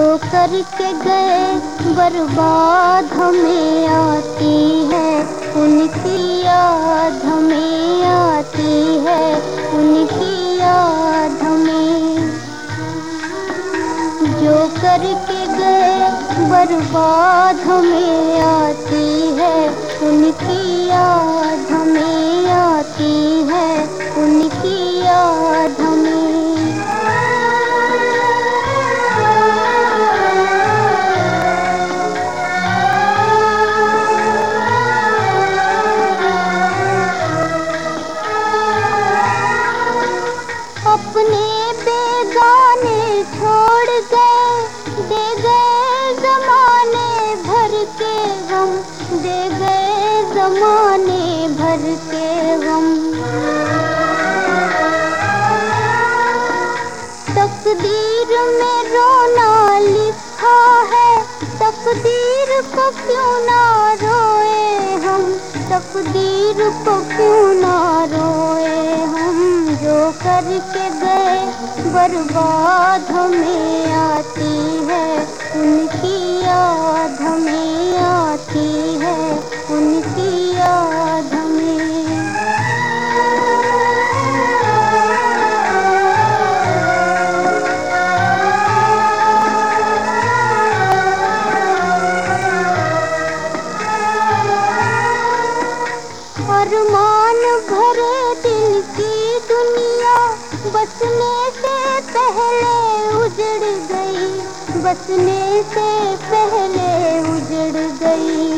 करके गए, बर्बाद हमें आती है। उनकी याद हमें आती है। उनकी याद हमें। जो करके गए, बर्बाद हमें आती जमाने भर के गम। तकदीर में रोना लिखा है, तकदीर को क्यों ना रोए हम? तकदीर को क्यों ना रोए हम? जो करके गए, बर्बाद हमें आती है। अरमान भरे दिल की दुनिया, बसने से पहले उजड़ गई, बसने से पहले उजड़ गई।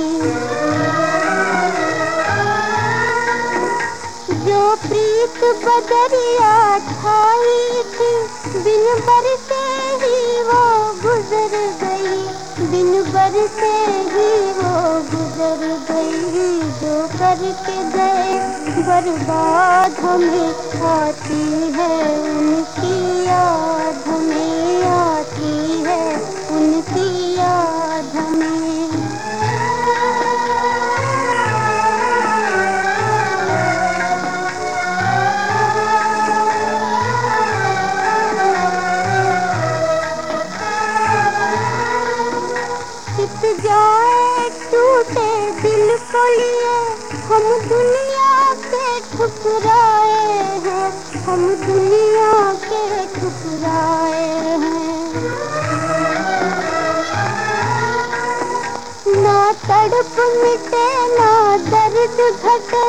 जो प्रीत बदरिया छाई थी, बिन बरसे ही वो गुजर गई, बिन बरसे गई जो करके गए बर्बाद हमें आती है उनकी याद। छिप जाए, टूटे, दिल को लिए हम दुनिया के ठुकराए हैं। हम दुनिया के ठुकराए हैं। ना तड़प मिटे, ना दर्द घटे,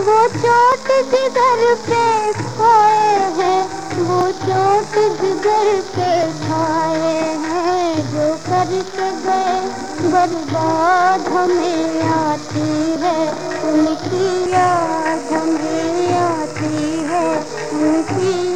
वो चोट जिगर पे खाए हैं। वो चोट जिगर पे खाए हैं। करके गए बर्बाद हमें आती है। उनकी याद हमें आती है। उनकी